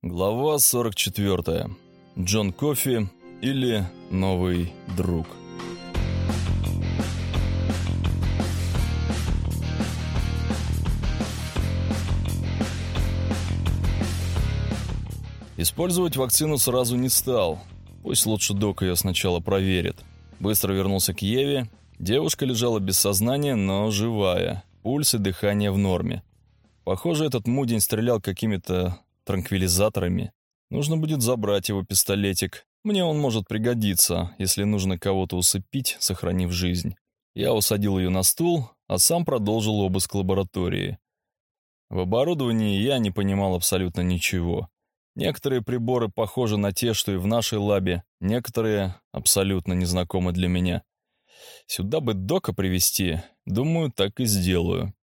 Глава 44. Джон Кофи или новый друг. Использовать вакцину сразу не стал. Пусть лучше док ее сначала проверит. Быстро вернулся к Еве. Девушка лежала без сознания, но живая. Пульс и дыхание в норме. Похоже, этот мудень стрелял какими-то транквилизаторами. Нужно будет забрать его пистолетик. Мне он может пригодиться, если нужно кого-то усыпить, сохранив жизнь. Я усадил ее на стул, а сам продолжил обыск лаборатории. В оборудовании я не понимал абсолютно ничего. Некоторые приборы похожи на те, что и в нашей лабе, некоторые абсолютно незнакомы для меня. Сюда бы Дока привести, думаю, так и сделаю.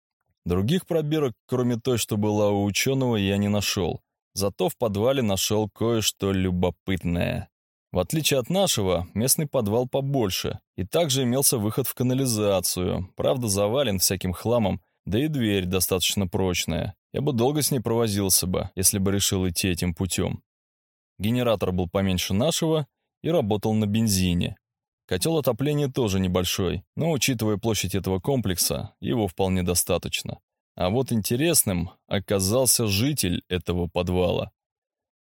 Других пробирок, кроме той, что была у ученого, я не нашел. Зато в подвале нашел кое-что любопытное. В отличие от нашего, местный подвал побольше, и также имелся выход в канализацию, правда завален всяким хламом, да и дверь достаточно прочная. Я бы долго с ней провозился бы, если бы решил идти этим путем. Генератор был поменьше нашего и работал на бензине. Котел отопления тоже небольшой, но, учитывая площадь этого комплекса, его вполне достаточно. А вот интересным оказался житель этого подвала.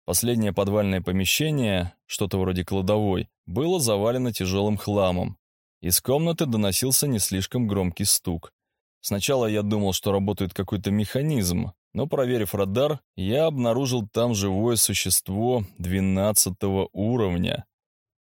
Последнее подвальное помещение, что-то вроде кладовой, было завалено тяжелым хламом. Из комнаты доносился не слишком громкий стук. Сначала я думал, что работает какой-то механизм, но, проверив радар, я обнаружил там живое существо 12 уровня.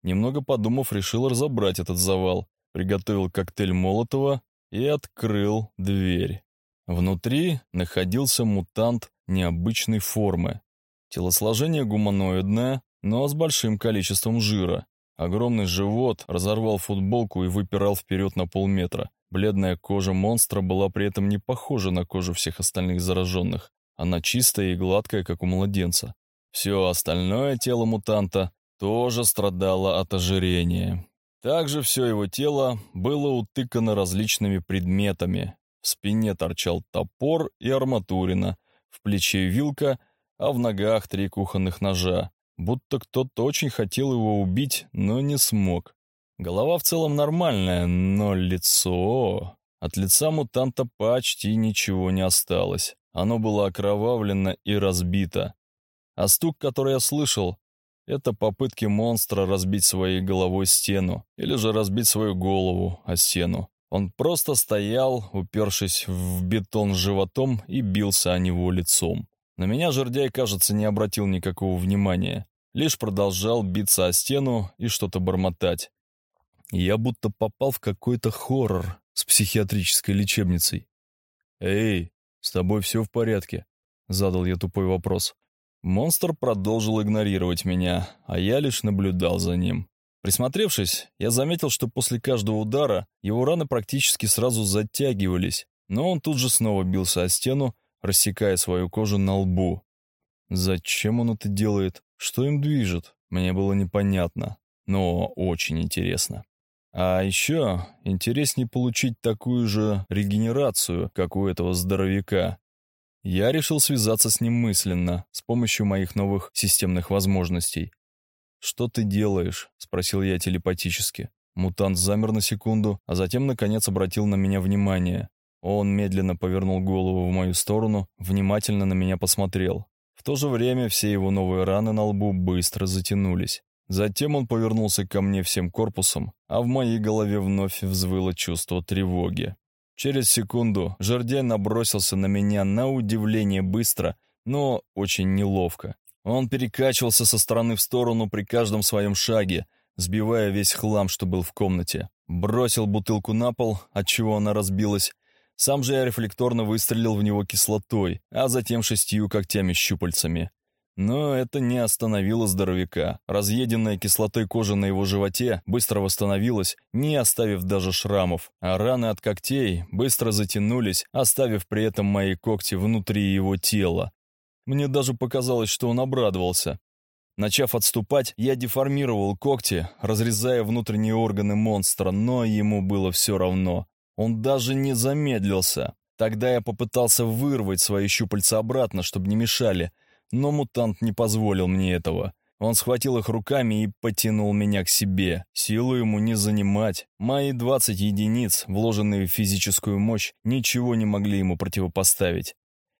Немного подумав, решил разобрать этот завал, приготовил коктейль Молотова и открыл дверь. Внутри находился мутант необычной формы. Телосложение гуманоидное, но с большим количеством жира. Огромный живот разорвал футболку и выпирал вперед на полметра. Бледная кожа монстра была при этом не похожа на кожу всех остальных зараженных. Она чистая и гладкая, как у младенца. Все остальное тело мутанта тоже страдало от ожирения. Также все его тело было утыкано различными предметами, спине торчал топор и арматурина, в плече вилка, а в ногах три кухонных ножа. Будто кто-то очень хотел его убить, но не смог. Голова в целом нормальная, но лицо... От лица мутанта почти ничего не осталось. Оно было окровавлено и разбито. А стук, который я слышал, это попытки монстра разбить своей головой стену, или же разбить свою голову о стену. Он просто стоял, упершись в бетон животом и бился о него лицом. На меня жердяй, кажется, не обратил никакого внимания, лишь продолжал биться о стену и что-то бормотать. Я будто попал в какой-то хоррор с психиатрической лечебницей. «Эй, с тобой все в порядке?» — задал я тупой вопрос. Монстр продолжил игнорировать меня, а я лишь наблюдал за ним. Присмотревшись, я заметил, что после каждого удара его раны практически сразу затягивались, но он тут же снова бился о стену, рассекая свою кожу на лбу. Зачем он это делает? Что им движет? Мне было непонятно, но очень интересно. А еще интереснее получить такую же регенерацию, как у этого здоровяка. Я решил связаться с ним мысленно, с помощью моих новых системных возможностей. «Что ты делаешь?» — спросил я телепатически. Мутант замер на секунду, а затем, наконец, обратил на меня внимание. Он медленно повернул голову в мою сторону, внимательно на меня посмотрел. В то же время все его новые раны на лбу быстро затянулись. Затем он повернулся ко мне всем корпусом, а в моей голове вновь взвыло чувство тревоги. Через секунду Жердяй набросился на меня на удивление быстро, но очень неловко. Он перекачивался со стороны в сторону при каждом своем шаге, сбивая весь хлам, что был в комнате. Бросил бутылку на пол, отчего она разбилась. Сам же я рефлекторно выстрелил в него кислотой, а затем шестью когтями-щупальцами. Но это не остановило здоровяка. Разъеденная кислотой кожа на его животе быстро восстановилась, не оставив даже шрамов, а раны от когтей быстро затянулись, оставив при этом мои когти внутри его тела. Мне даже показалось, что он обрадовался. Начав отступать, я деформировал когти, разрезая внутренние органы монстра, но ему было все равно. Он даже не замедлился. Тогда я попытался вырвать свои щупальца обратно, чтобы не мешали, но мутант не позволил мне этого. Он схватил их руками и потянул меня к себе. Силу ему не занимать. Мои 20 единиц, вложенные в физическую мощь, ничего не могли ему противопоставить.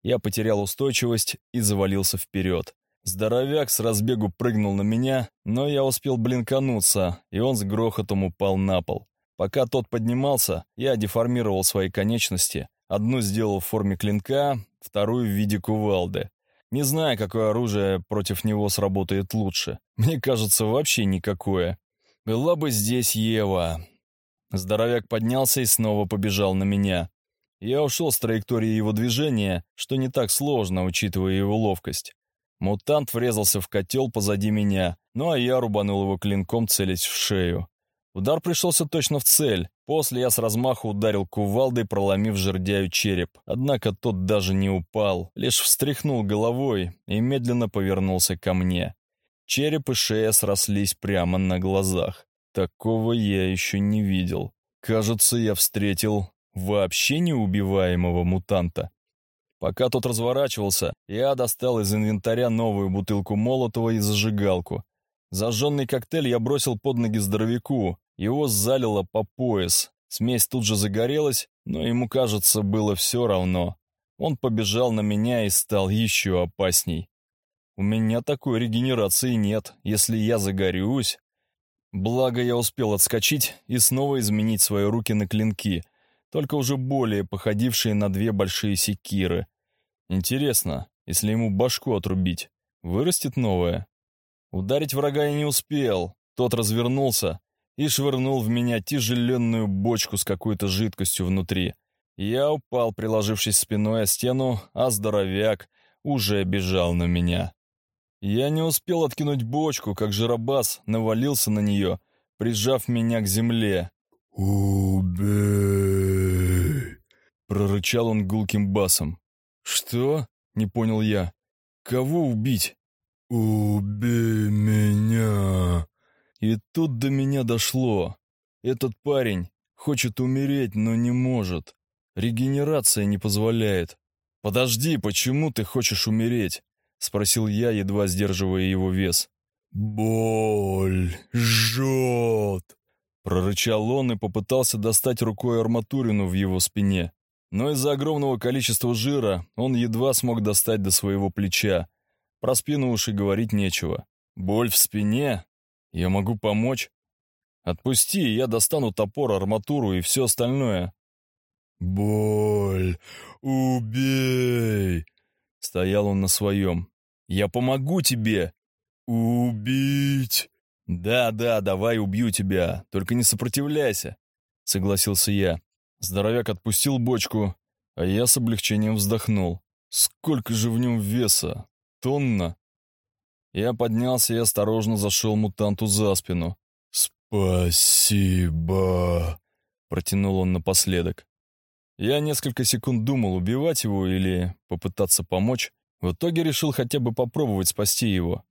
Я потерял устойчивость и завалился вперед. Здоровяк с разбегу прыгнул на меня, но я успел блинкануться, и он с грохотом упал на пол. Пока тот поднимался, я деформировал свои конечности. Одну сделал в форме клинка, вторую в виде кувалды. Не знаю, какое оружие против него сработает лучше. Мне кажется, вообще никакое. Была бы здесь Ева. Здоровяк поднялся и снова побежал на меня. Я ушел с траектории его движения, что не так сложно, учитывая его ловкость. Мутант врезался в котел позади меня, ну а я рубанул его клинком, целясь в шею. Удар пришелся точно в цель. После я с размаху ударил кувалдой, проломив жердяю череп. Однако тот даже не упал, лишь встряхнул головой и медленно повернулся ко мне. Череп и шея срослись прямо на глазах. Такого я еще не видел. Кажется, я встретил вообще неубиваемого мутанта. Пока тот разворачивался, я достал из инвентаря новую бутылку молотого и зажигалку. Зажженный коктейль я бросил под ноги здоровяку, его залило по пояс. Смесь тут же загорелась, но ему, кажется, было все равно. Он побежал на меня и стал еще опасней. У меня такой регенерации нет, если я загорюсь. Благо я успел отскочить и снова изменить свои руки на клинки — только уже более походившие на две большие секиры. Интересно, если ему башку отрубить, вырастет новая? Ударить врага я не успел, тот развернулся и швырнул в меня тяжеленную бочку с какой-то жидкостью внутри. Я упал, приложившись спиной о стену, а здоровяк уже бежал на меня. Я не успел откинуть бочку, как Жиробас навалился на нее, прижав меня к земле. «Убей!» — прорычал он гулким басом. «Что?» — не понял я. «Кого убить?» «Убей меня!» И тут до меня дошло. Этот парень хочет умереть, но не может. Регенерация не позволяет. «Подожди, почему ты хочешь умереть?» — спросил я, едва сдерживая его вес. «Боль жжет!» Прорычал он и попытался достать рукой арматурину в его спине. Но из-за огромного количества жира он едва смог достать до своего плеча. Про спину уж и говорить нечего. Боль в спине? Я могу помочь? Отпусти, я достану топор, арматуру и все остальное. «Боль! Убей!» Стоял он на своем. «Я помогу тебе!» «Убить!» «Да, да, давай убью тебя, только не сопротивляйся», — согласился я. Здоровяк отпустил бочку, а я с облегчением вздохнул. «Сколько же в нем веса? Тонна?» Я поднялся и осторожно зашел мутанту за спину. «Спасибо», — протянул он напоследок. Я несколько секунд думал, убивать его или попытаться помочь. В итоге решил хотя бы попробовать спасти его.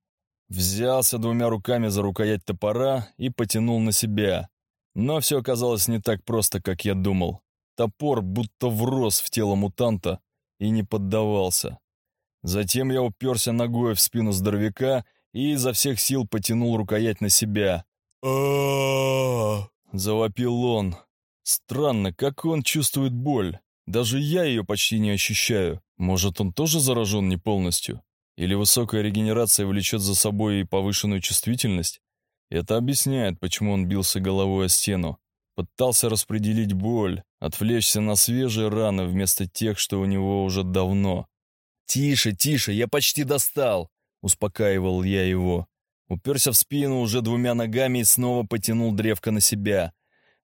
Взялся двумя руками за рукоять топора и потянул на себя. Но все оказалось не так просто, как я думал. Топор будто врос в тело мутанта и не поддавался. Затем я уперся ногой в спину здоровяка и изо всех сил потянул рукоять на себя. а Завопил он. Странно, как он чувствует боль. Даже я ее почти не ощущаю. Может, он тоже заражен не полностью? Или высокая регенерация влечет за собой и повышенную чувствительность? Это объясняет, почему он бился головой о стену. Пытался распределить боль, отвлечься на свежие раны вместо тех, что у него уже давно. «Тише, тише, я почти достал!» — успокаивал я его. Уперся в спину уже двумя ногами и снова потянул древко на себя.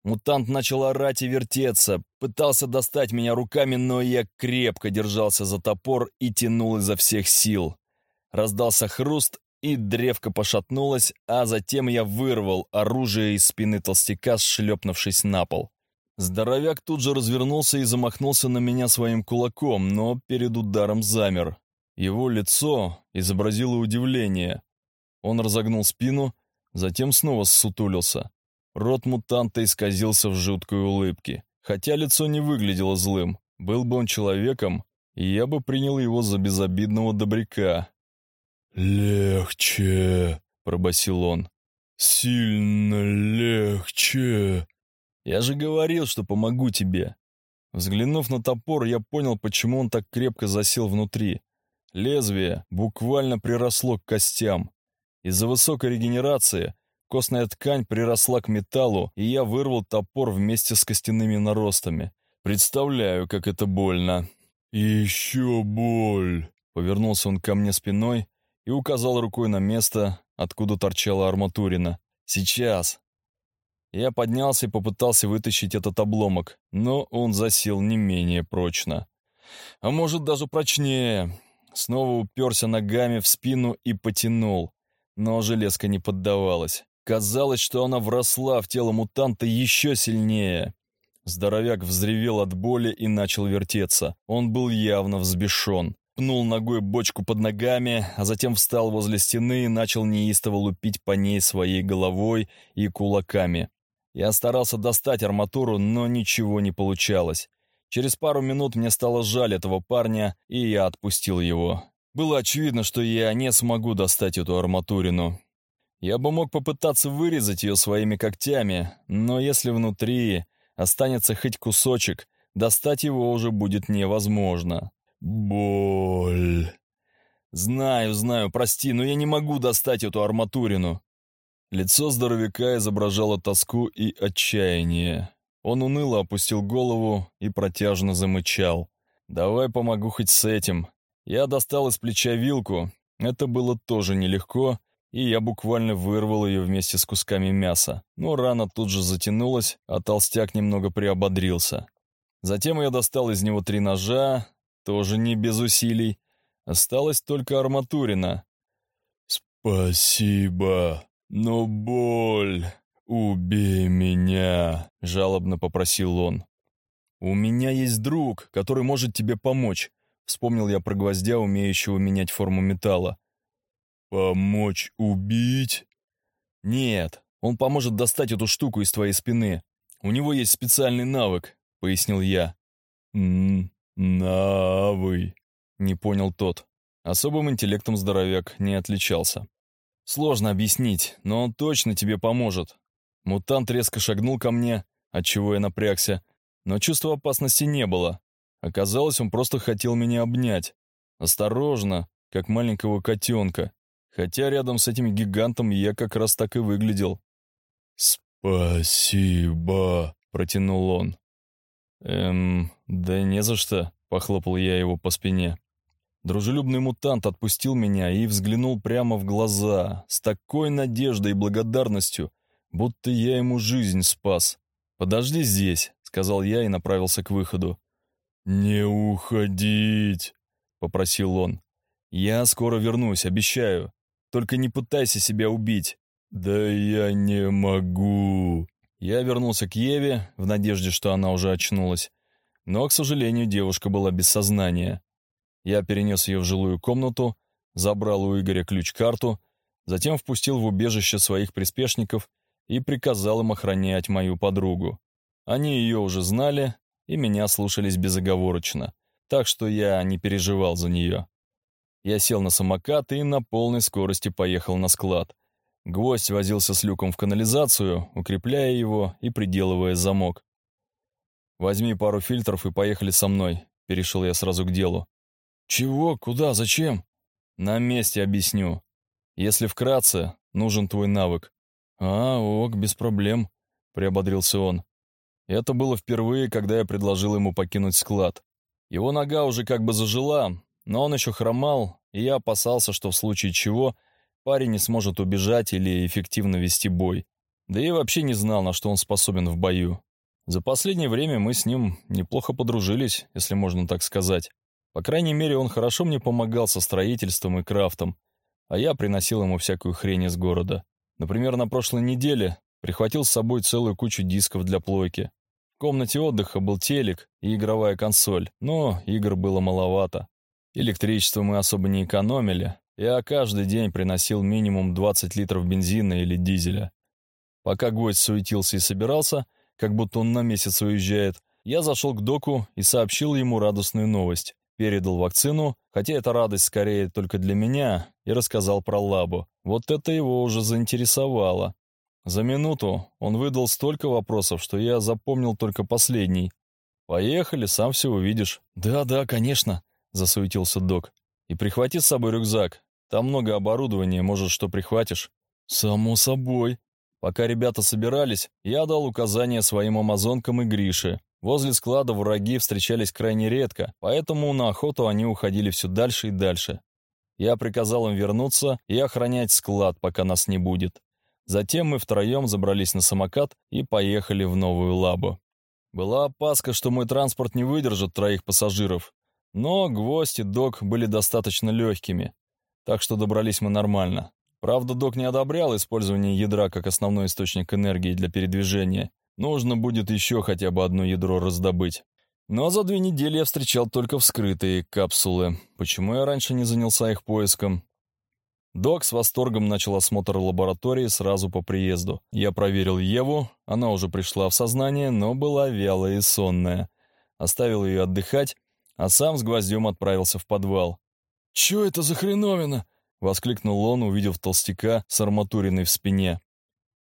Мутант начал орать и вертеться, пытался достать меня руками, но я крепко держался за топор и тянул изо всех сил. Раздался хруст, и древко пошатнулось, а затем я вырвал оружие из спины толстяка, шлепнувшись на пол. Здоровяк тут же развернулся и замахнулся на меня своим кулаком, но перед ударом замер. Его лицо изобразило удивление. Он разогнул спину, затем снова ссутулился. Рот мутанта исказился в жуткой улыбке, хотя лицо не выглядело злым. Был бы он человеком, я бы принял его за безобидного добряка, легче», — пробасил он. «Сильно легче». «Я же говорил, что помогу тебе». Взглянув на топор, я понял, почему он так крепко засел внутри. Лезвие буквально приросло к костям. Из-за высокой регенерации костная ткань приросла к металлу, и я вырвал топор вместе с костяными наростами. Представляю, как это больно. «Еще боль!» Повернулся он ко мне спиной и указал рукой на место, откуда торчала арматурина. «Сейчас!» Я поднялся и попытался вытащить этот обломок, но он засел не менее прочно. А может, даже прочнее. Снова уперся ногами в спину и потянул. Но железка не поддавалась. Казалось, что она вросла в тело мутанта еще сильнее. Здоровяк взревел от боли и начал вертеться. Он был явно взбешен. Пнул ногой бочку под ногами, а затем встал возле стены и начал неистово лупить по ней своей головой и кулаками. Я старался достать арматуру, но ничего не получалось. Через пару минут мне стало жаль этого парня, и я отпустил его. Было очевидно, что я не смогу достать эту арматурину. Я бы мог попытаться вырезать ее своими когтями, но если внутри останется хоть кусочек, достать его уже будет невозможно. Боль. Знаю, знаю, прости, но я не могу достать эту арматурину. Лицо здоровяка изображало тоску и отчаяние. Он уныло опустил голову и протяжно замычал. «Давай помогу хоть с этим». Я достал из плеча вилку. Это было тоже нелегко, и я буквально вырвал ее вместе с кусками мяса. Но рана тут же затянулась, а толстяк немного приободрился. Затем я достал из него три ножа, тоже не без усилий. Осталась только арматурина. «Спасибо, но боль...» «Убей меня!» — жалобно попросил он. «У меня есть друг, который может тебе помочь», — вспомнил я про гвоздя, умеющего менять форму металла. «Помочь убить?» «Нет, он поможет достать эту штуку из твоей спины. У него есть специальный навык», — пояснил я. «М «Навы», — не понял тот. Особым интеллектом здоровяк не отличался. «Сложно объяснить, но он точно тебе поможет. Мутант резко шагнул ко мне, отчего я напрягся, но чувства опасности не было. Оказалось, он просто хотел меня обнять. Осторожно, как маленького котенка. Хотя рядом с этим гигантом я как раз так и выглядел. «Спасибо», — протянул он. «Эм, да не за что», — похлопал я его по спине. Дружелюбный мутант отпустил меня и взглянул прямо в глаза, с такой надеждой и благодарностью, будто я ему жизнь спас. «Подожди здесь», — сказал я и направился к выходу. «Не уходить», — попросил он. «Я скоро вернусь, обещаю. Только не пытайся себя убить». «Да я не могу». Я вернулся к Еве, в надежде, что она уже очнулась. Но, к сожалению, девушка была без сознания. Я перенес ее в жилую комнату, забрал у Игоря ключ-карту, затем впустил в убежище своих приспешников и приказал им охранять мою подругу. Они ее уже знали и меня слушались безоговорочно, так что я не переживал за нее. Я сел на самокат и на полной скорости поехал на склад. Гвоздь возился с люком в канализацию, укрепляя его и приделывая замок. «Возьми пару фильтров и поехали со мной», — перешел я сразу к делу. «Чего? Куда? Зачем?» «На месте объясню. Если вкратце, нужен твой навык. «А, ок, без проблем», — приободрился он. Это было впервые, когда я предложил ему покинуть склад. Его нога уже как бы зажила, но он еще хромал, и я опасался, что в случае чего парень не сможет убежать или эффективно вести бой. Да и вообще не знал, на что он способен в бою. За последнее время мы с ним неплохо подружились, если можно так сказать. По крайней мере, он хорошо мне помогал со строительством и крафтом, а я приносил ему всякую хрень из города. Например, на прошлой неделе прихватил с собой целую кучу дисков для плойки. В комнате отдыха был телек и игровая консоль, но игр было маловато. Электричество мы особо не экономили, я каждый день приносил минимум 20 литров бензина или дизеля. Пока гость суетился и собирался, как будто он на месяц уезжает, я зашел к доку и сообщил ему радостную новость. Передал вакцину, хотя эта радость скорее только для меня, и рассказал про лабу. Вот это его уже заинтересовало. За минуту он выдал столько вопросов, что я запомнил только последний. «Поехали, сам все увидишь». «Да, да, конечно», — засуетился док. «И прихвати с собой рюкзак. Там много оборудования, может, что прихватишь?» «Само собой». Пока ребята собирались, я дал указания своим амазонкам и Грише. Возле склада враги встречались крайне редко, поэтому на охоту они уходили все дальше и дальше. Я приказал им вернуться и охранять склад, пока нас не будет. Затем мы втроем забрались на самокат и поехали в новую лабу. Была опаска, что мой транспорт не выдержит троих пассажиров, но гвоздь и док были достаточно легкими, так что добрались мы нормально. Правда, док не одобрял использование ядра как основной источник энергии для передвижения. Нужно будет еще хотя бы одно ядро раздобыть. Но за две недели я встречал только вскрытые капсулы. Почему я раньше не занялся их поиском? Док с восторгом начал осмотр лаборатории сразу по приезду. Я проверил Еву, она уже пришла в сознание, но была вялая и сонная. Оставил ее отдыхать, а сам с гвоздем отправился в подвал. «Чё это за хреновина?» — воскликнул он, увидев толстяка с арматуриной в спине.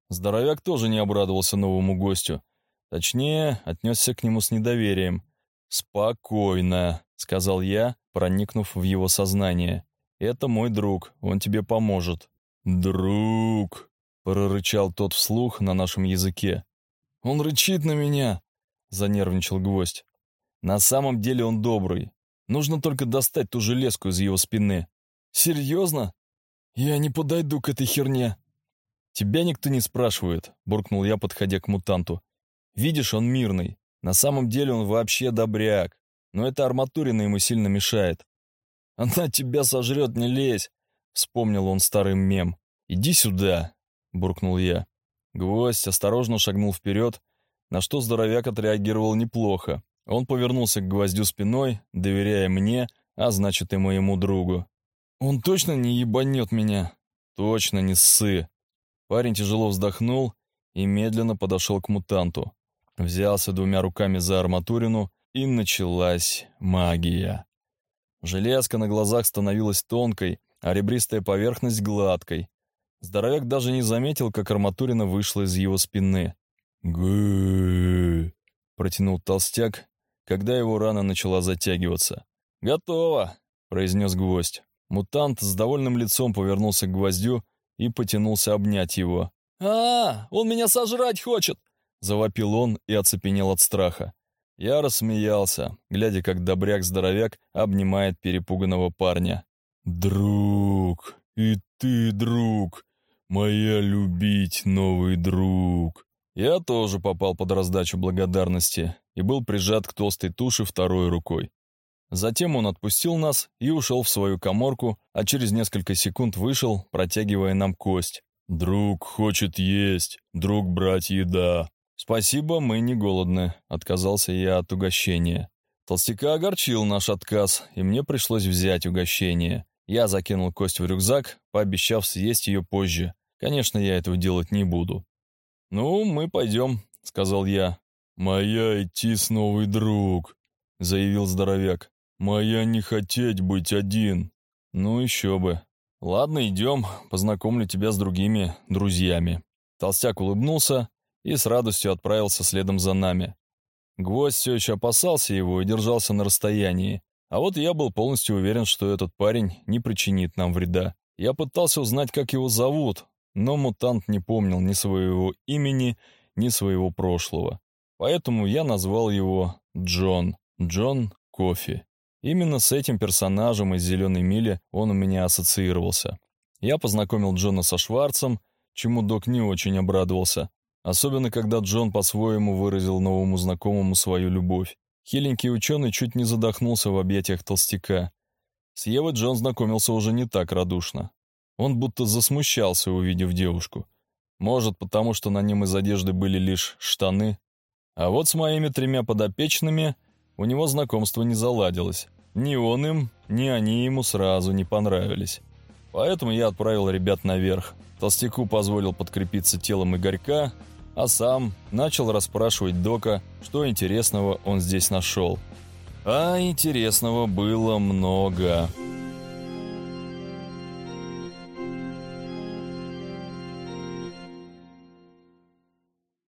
Здоровяк тоже не обрадовался новому гостю. Точнее, отнесся к нему с недоверием. «Спокойно», — сказал я, проникнув в его сознание. Это мой друг, он тебе поможет». «Друг», — прорычал тот вслух на нашем языке. «Он рычит на меня», — занервничал гвоздь. «На самом деле он добрый. Нужно только достать ту железку из его спины». «Серьезно? Я не подойду к этой херне». «Тебя никто не спрашивает», — буркнул я, подходя к мутанту. «Видишь, он мирный. На самом деле он вообще добряк. Но эта арматурина ему сильно мешает. «Она тебя сожрет, не лезь!» — вспомнил он старый мем. «Иди сюда!» — буркнул я. Гвоздь осторожно шагнул вперед, на что здоровяк отреагировал неплохо. Он повернулся к гвоздю спиной, доверяя мне, а значит и моему другу. «Он точно не ебанет меня?» «Точно не ссы!» Парень тяжело вздохнул и медленно подошел к мутанту. Взялся двумя руками за арматурину, и началась магия. Железка на глазах становилась тонкой, а ребристая поверхность гладкой. Здоровяк даже не заметил, как арматурина вышла из его спины. гы протянул толстяк, когда его рана начала затягиваться. «Готово!» — произнес гвоздь. Мутант с довольным лицом повернулся к гвоздю и потянулся обнять его. «А, он меня сожрать хочет!» — завопил он и оцепенел от страха. Я рассмеялся, глядя, как добряк-здоровяк обнимает перепуганного парня. «Друг, и ты, друг, моя любить новый друг». Я тоже попал под раздачу благодарности и был прижат к толстой туше второй рукой. Затем он отпустил нас и ушел в свою коморку, а через несколько секунд вышел, протягивая нам кость. «Друг хочет есть, друг брать еда», «Спасибо, мы не голодны», — отказался я от угощения. Толстяка огорчил наш отказ, и мне пришлось взять угощение. Я закинул кость в рюкзак, пообещав съесть ее позже. Конечно, я этого делать не буду. «Ну, мы пойдем», — сказал я. «Моя идти с новый друг», — заявил здоровяк. «Моя не хотеть быть один». «Ну, еще бы». «Ладно, идем, познакомлю тебя с другими друзьями». Толстяк улыбнулся, и с радостью отправился следом за нами. Гвоздь все еще опасался его и держался на расстоянии, а вот я был полностью уверен, что этот парень не причинит нам вреда. Я пытался узнать, как его зовут, но мутант не помнил ни своего имени, ни своего прошлого. Поэтому я назвал его Джон. Джон Кофи. Именно с этим персонажем из «Зеленой мили» он у меня ассоциировался. Я познакомил Джона со Шварцем, чему док не очень обрадовался, Особенно, когда Джон по-своему выразил новому знакомому свою любовь. Хиленький ученый чуть не задохнулся в объятиях толстяка. С Евой Джон знакомился уже не так радушно. Он будто засмущался, увидев девушку. Может, потому что на нем из одежды были лишь штаны. А вот с моими тремя подопечными у него знакомство не заладилось. Ни он им, ни они ему сразу не понравились. Поэтому я отправил ребят наверх. Толстяку позволил подкрепиться телом Игорька, а сам начал расспрашивать Дока, что интересного он здесь нашел. А интересного было много.